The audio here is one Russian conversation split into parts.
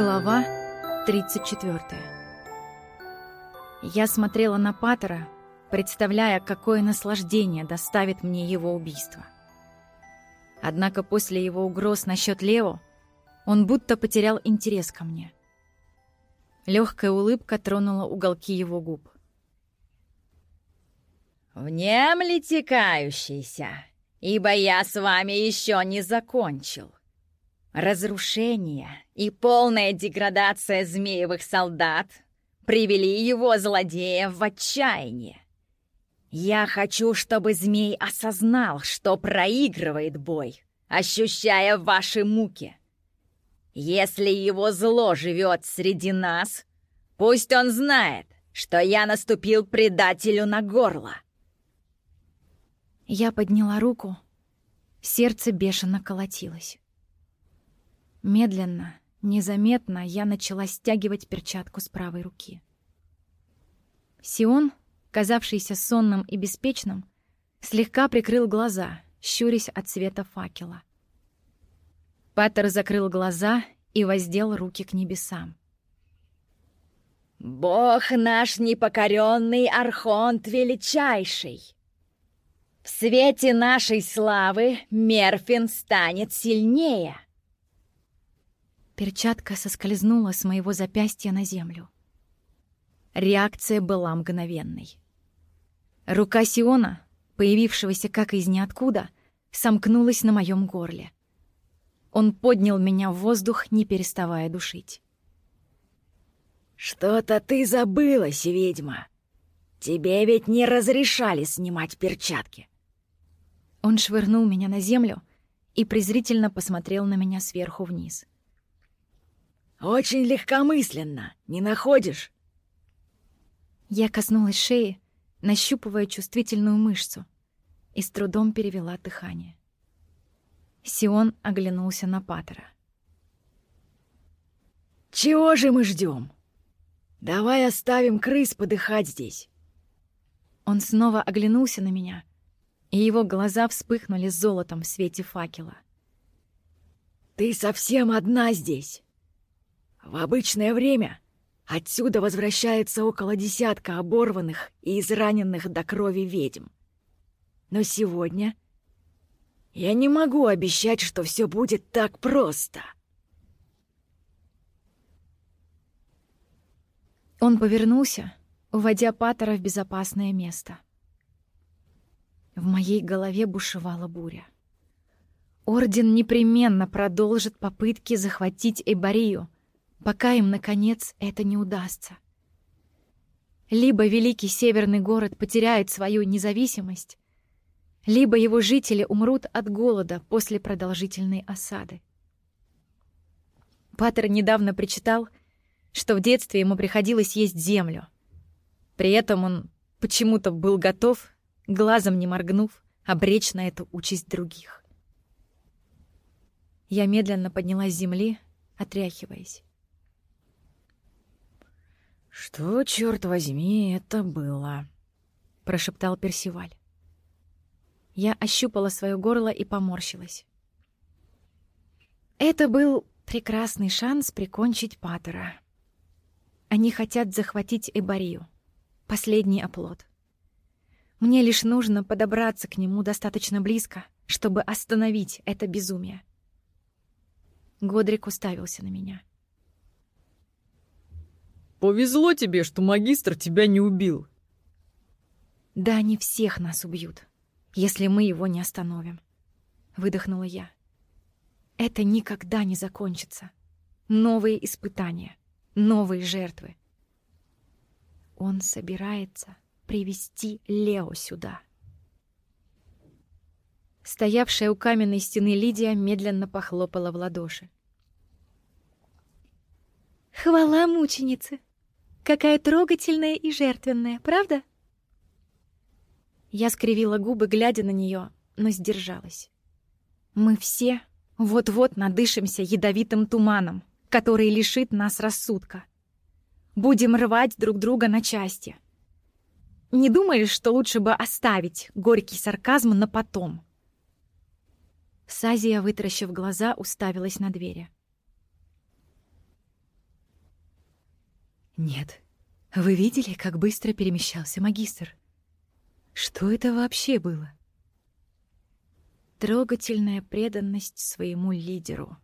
Глава 34 Я смотрела на Паттера, представляя, какое наслаждение доставит мне его убийство. Однако после его угроз насчет Лео он будто потерял интерес ко мне. Легкая улыбка тронула уголки его губ. «Внемлите, кающийся, ибо я с вами еще не закончил. Разрушение и полная деградация змеевых солдат привели его, злодея, в отчаяние. Я хочу, чтобы змей осознал, что проигрывает бой, ощущая ваши муки. Если его зло живет среди нас, пусть он знает, что я наступил предателю на горло. Я подняла руку, сердце бешено колотилось. Медленно, незаметно я начала стягивать перчатку с правой руки. Сион, казавшийся сонным и беспечным, слегка прикрыл глаза, щурясь от света факела. Паттер закрыл глаза и воздел руки к небесам. «Бог наш непокоренный Архонт Величайший! В свете нашей славы Мерфин станет сильнее!» Перчатка соскользнула с моего запястья на землю. Реакция была мгновенной. Рука Сиона, появившегося как из ниоткуда, сомкнулась на моем горле. Он поднял меня в воздух, не переставая душить. «Что-то ты забылась, ведьма! Тебе ведь не разрешали снимать перчатки!» Он швырнул меня на землю и презрительно посмотрел на меня сверху вниз. Очень легкомысленно, не находишь?» Я коснулась шеи, нащупывая чувствительную мышцу, и с трудом перевела дыхание. Сион оглянулся на Паттера. «Чего же мы ждем? Давай оставим крыс подыхать здесь!» Он снова оглянулся на меня, и его глаза вспыхнули золотом в свете факела. «Ты совсем одна здесь!» В обычное время отсюда возвращается около десятка оборванных и израненных до крови ведьм. Но сегодня я не могу обещать, что все будет так просто. Он повернулся, уводя Паттера в безопасное место. В моей голове бушевала буря. Орден непременно продолжит попытки захватить Эйбарию — пока им, наконец, это не удастся. Либо великий северный город потеряет свою независимость, либо его жители умрут от голода после продолжительной осады. Паттер недавно прочитал, что в детстве ему приходилось есть землю. При этом он почему-то был готов, глазом не моргнув, обречь на эту участь других. Я медленно поднялась с земли, отряхиваясь. «Что, черт возьми, это было?» — прошептал Персиваль. Я ощупала свое горло и поморщилась. Это был прекрасный шанс прикончить Паттера. Они хотят захватить Эбарию, последний оплот. Мне лишь нужно подобраться к нему достаточно близко, чтобы остановить это безумие. Годрик уставился на меня. Повезло тебе, что магистр тебя не убил. Да они всех нас убьют, если мы его не остановим. Выдохнула я. Это никогда не закончится. Новые испытания, новые жертвы. Он собирается привести Лео сюда. Стоявшая у каменной стены Лидия медленно похлопала в ладоши. «Хвала мученице!» Какая трогательная и жертвенная, правда? Я скривила губы, глядя на нее, но сдержалась. Мы все вот-вот надышимся ядовитым туманом, который лишит нас рассудка. Будем рвать друг друга на части. Не думаешь, что лучше бы оставить горький сарказм на потом? Сазия, вытаращив глаза, уставилась на двери. Нет. Вы видели, как быстро перемещался магистр? Что это вообще было? Трогательная преданность своему лидеру.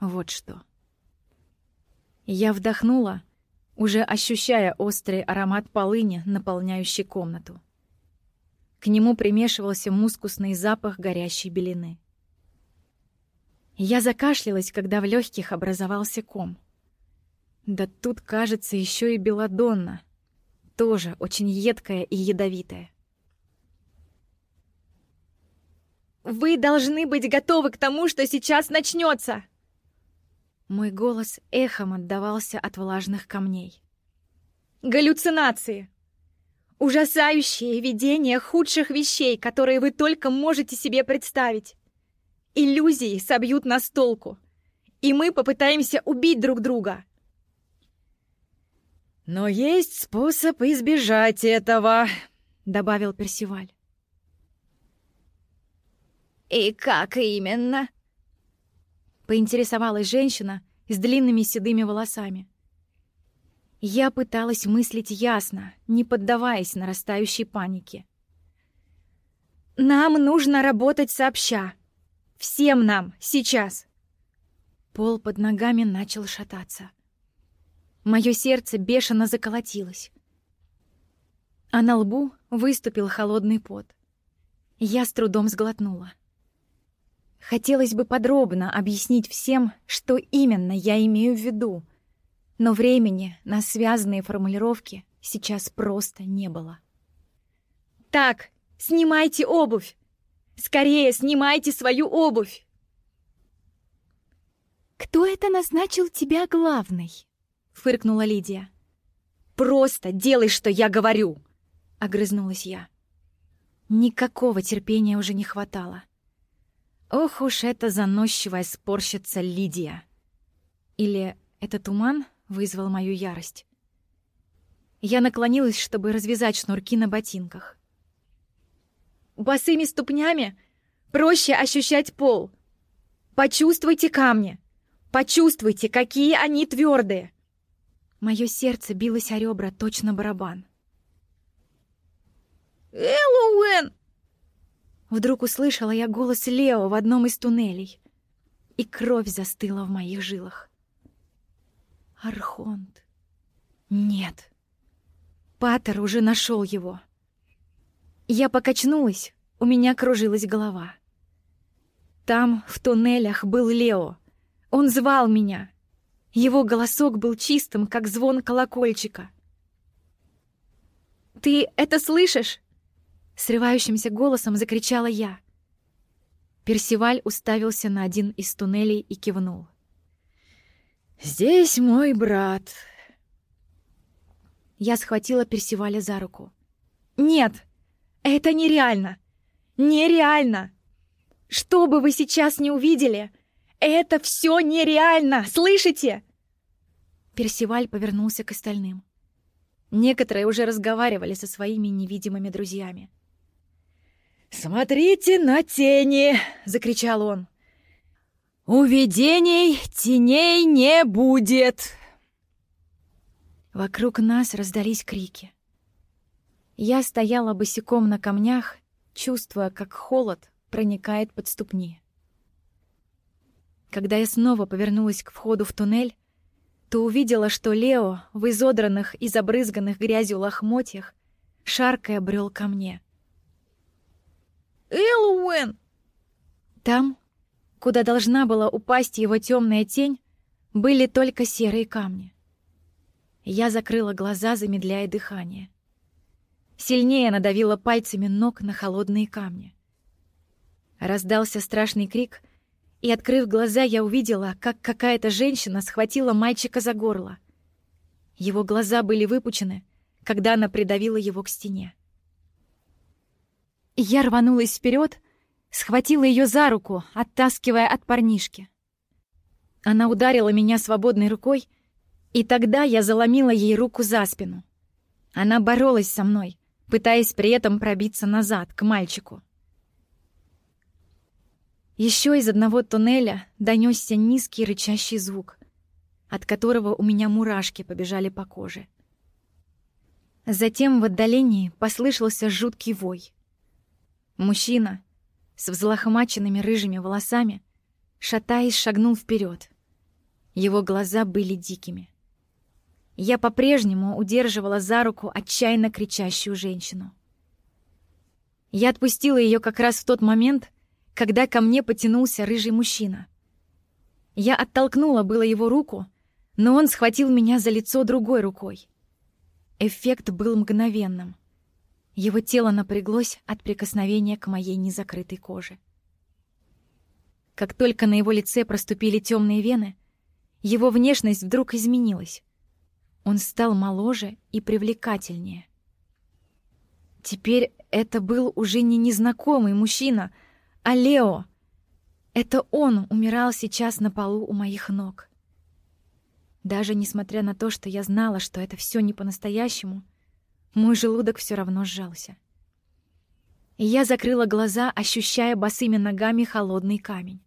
Вот что. Я вдохнула, уже ощущая острый аромат полыни, наполняющий комнату. К нему примешивался мускусный запах горящей белины. Я закашлялась, когда в легких образовался ком. Да тут, кажется, еще и белодонна. Тоже очень едкая и ядовитая. «Вы должны быть готовы к тому, что сейчас начнется!» Мой голос эхом отдавался от влажных камней. «Галлюцинации! Ужасающее видение худших вещей, которые вы только можете себе представить! Иллюзии собьют нас толку, и мы попытаемся убить друг друга!» «Но есть способ избежать этого», — добавил Персиваль. «И как именно?» поинтересовалась женщина с длинными седыми волосами. Я пыталась мыслить ясно, не поддаваясь нарастающей панике. «Нам нужно работать сообща. Всем нам, сейчас!» Пол под ногами начал шататься. Мое сердце бешено заколотилось. А на лбу выступил холодный пот. Я с трудом сглотнула. Хотелось бы подробно объяснить всем, что именно я имею в виду, но времени на связанные формулировки сейчас просто не было. «Так, снимайте обувь! Скорее снимайте свою обувь!» «Кто это назначил тебя главной?» — фыркнула Лидия. «Просто делай, что я говорю!» — огрызнулась я. Никакого терпения уже не хватало. Ох уж эта заносчивая спорщица Лидия. Или это туман вызвал мою ярость? Я наклонилась, чтобы развязать шнурки на ботинках. Босыми ступнями проще ощущать пол. Почувствуйте камни. Почувствуйте, какие они твердые. Мое сердце билось о ребра, точно барабан. «Эллоуэн!» Вдруг услышала я голос Лео в одном из туннелей, и кровь застыла в моих жилах. Архонт. Нет. Паттер уже нашел его. Я покачнулась, у меня кружилась голова. Там, в туннелях, был Лео. Он звал меня. Его голосок был чистым, как звон колокольчика. «Ты это слышишь?» Срывающимся голосом закричала я. Персиваль уставился на один из туннелей и кивнул. «Здесь мой брат». Я схватила Персиваля за руку. «Нет, это нереально! Нереально! Что бы вы сейчас не увидели, это все нереально! Слышите?» Персиваль повернулся к остальным. Некоторые уже разговаривали со своими невидимыми друзьями. «Смотрите на тени!» — закричал он. «У видений теней не будет!» Вокруг нас раздались крики. Я стояла босиком на камнях, чувствуя, как холод проникает под ступни. Когда я снова повернулась к входу в туннель, то увидела, что Лео в изодранных и забрызганных грязью лохмотьях шаркая брел ко мне — Эллоуэн!» Там, куда должна была упасть его темная тень, были только серые камни. Я закрыла глаза, замедляя дыхание. Сильнее надавила пальцами ног на холодные камни. Раздался страшный крик, и, открыв глаза, я увидела, как какая-то женщина схватила мальчика за горло. Его глаза были выпучены, когда она придавила его к стене. Я рванулась вперед, схватила ее за руку, оттаскивая от парнишки. Она ударила меня свободной рукой, и тогда я заломила ей руку за спину. Она боролась со мной, пытаясь при этом пробиться назад, к мальчику. Еще из одного туннеля донесся низкий рычащий звук, от которого у меня мурашки побежали по коже — Затем в отдалении послышался жуткий вой. Мужчина с взлохмаченными рыжими волосами, шатаясь, шагнул вперед. Его глаза были дикими. Я по-прежнему удерживала за руку отчаянно кричащую женщину. Я отпустила ее как раз в тот момент, когда ко мне потянулся рыжий мужчина. Я оттолкнула было его руку, но он схватил меня за лицо другой рукой. Эффект был мгновенным. Его тело напряглось от прикосновения к моей незакрытой коже. Как только на его лице проступили темные вены, его внешность вдруг изменилась. Он стал моложе и привлекательнее. Теперь это был уже не незнакомый мужчина, а Лео. Это он умирал сейчас на полу у моих ног. Даже несмотря на то, что я знала, что это все не по-настоящему, мой желудок все равно сжался. И я закрыла глаза, ощущая босыми ногами холодный камень.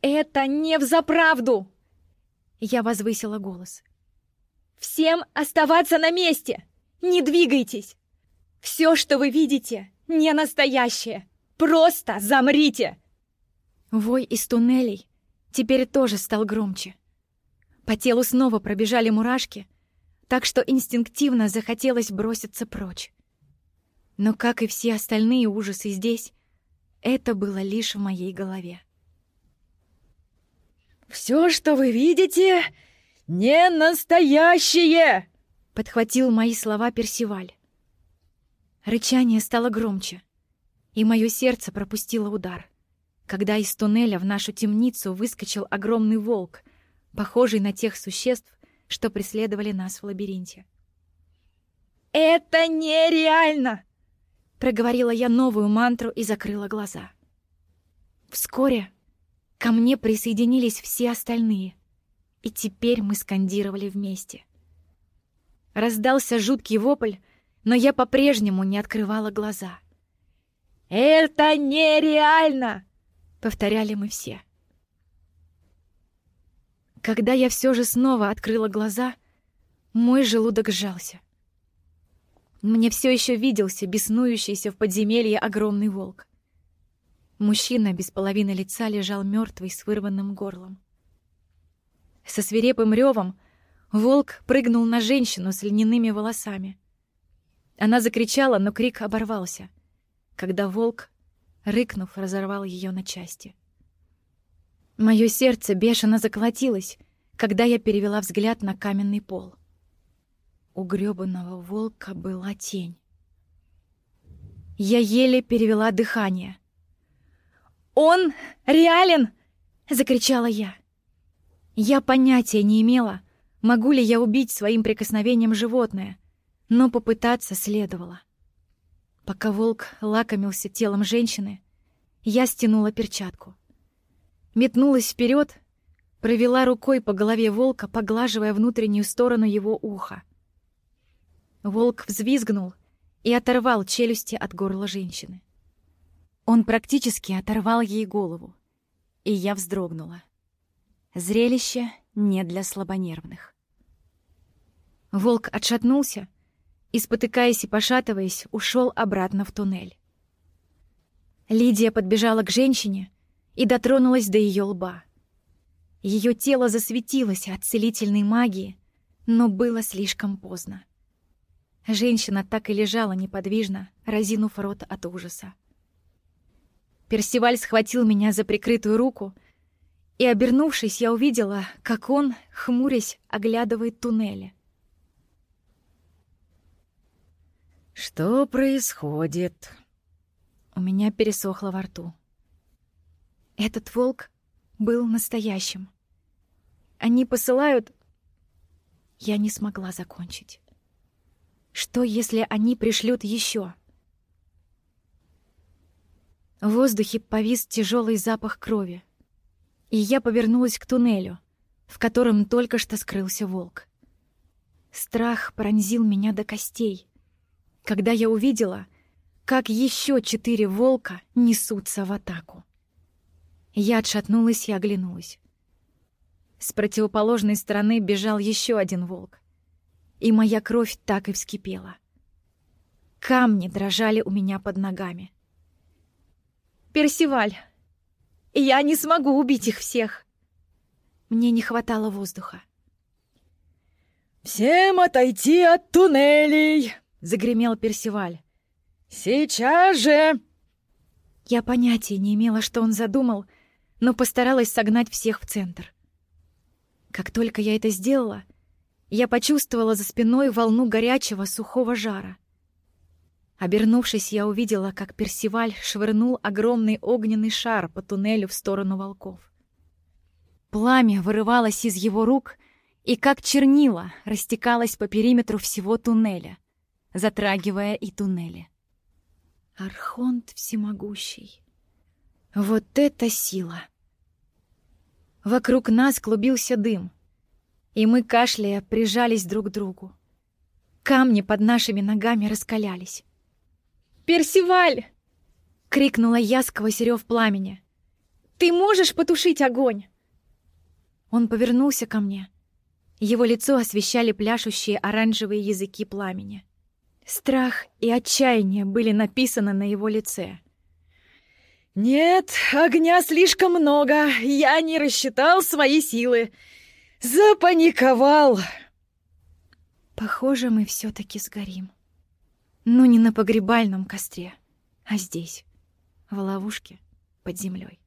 «Это не взаправду!» Я возвысила голос. «Всем оставаться на месте! Не двигайтесь! Все, что вы видите, не настоящее! Просто замрите!» Вой из туннелей теперь тоже стал громче. По телу снова пробежали мурашки, так что инстинктивно захотелось броситься прочь. Но, как и все остальные ужасы здесь, это было лишь в моей голове. «Все, что вы видите, не настоящее!» — подхватил мои слова Персиваль. Рычание стало громче, и мое сердце пропустило удар, когда из туннеля в нашу темницу выскочил огромный волк — похожий на тех существ, что преследовали нас в лабиринте. «Это нереально!» — проговорила я новую мантру и закрыла глаза. Вскоре ко мне присоединились все остальные, и теперь мы скандировали вместе. Раздался жуткий вопль, но я по-прежнему не открывала глаза. «Это нереально!» — повторяли мы все. Когда я все же снова открыла глаза, мой желудок сжался. Мне все еще виделся беснующийся в подземелье огромный волк. Мужчина без половины лица лежал мертвый с вырванным горлом. Со свирепым ревом волк прыгнул на женщину с льняными волосами. Она закричала, но крик оборвался, когда волк, рыкнув, разорвал ее на части. Мое сердце бешено заколотилось, когда я перевела взгляд на каменный пол. У грёбаного волка была тень. Я еле перевела дыхание. «Он реален!» — закричала я. Я понятия не имела, могу ли я убить своим прикосновением животное, но попытаться следовало. Пока волк лакомился телом женщины, я стянула перчатку метнулась вперед, провела рукой по голове волка, поглаживая внутреннюю сторону его уха. Волк взвизгнул и оторвал челюсти от горла женщины. Он практически оторвал ей голову, и я вздрогнула. Зрелище не для слабонервных. Волк отшатнулся и, спотыкаясь и пошатываясь, ушел обратно в туннель. Лидия подбежала к женщине и дотронулась до ее лба. Ее тело засветилось от целительной магии, но было слишком поздно. Женщина так и лежала неподвижно, разинув рот от ужаса. Персиваль схватил меня за прикрытую руку, и, обернувшись, я увидела, как он, хмурясь, оглядывает туннели. «Что происходит?» У меня пересохло во рту. Этот волк был настоящим. Они посылают... Я не смогла закончить. Что, если они пришлют еще? В воздухе повис тяжелый запах крови. И я повернулась к туннелю, в котором только что скрылся волк. Страх пронзил меня до костей, когда я увидела, как еще четыре волка несутся в атаку. Я отшатнулась и оглянулась. С противоположной стороны бежал еще один волк. и моя кровь так и вскипела. Камни дрожали у меня под ногами. «Персиваль, я не смогу убить их всех!» Мне не хватало воздуха. «Всем отойти от туннелей!» — загремел Персиваль. «Сейчас же!» Я понятия не имела, что он задумал, но постаралась согнать всех в центр. Как только я это сделала, я почувствовала за спиной волну горячего сухого жара. Обернувшись, я увидела, как Персиваль швырнул огромный огненный шар по туннелю в сторону волков. Пламя вырывалось из его рук и, как чернила, растекалось по периметру всего туннеля, затрагивая и туннели. Архонт всемогущий. Вот это сила! Вокруг нас клубился дым, и мы, кашляя, прижались друг к другу. Камни под нашими ногами раскалялись. «Персиваль!» — крикнула я сквозь рев пламени. «Ты можешь потушить огонь?» Он повернулся ко мне. Его лицо освещали пляшущие оранжевые языки пламени. Страх и отчаяние были написаны на его лице. «Нет, огня слишком много. Я не рассчитал свои силы. Запаниковал!» «Похоже, мы все таки сгорим». Но не на погребальном костре, а здесь, в ловушке под землей.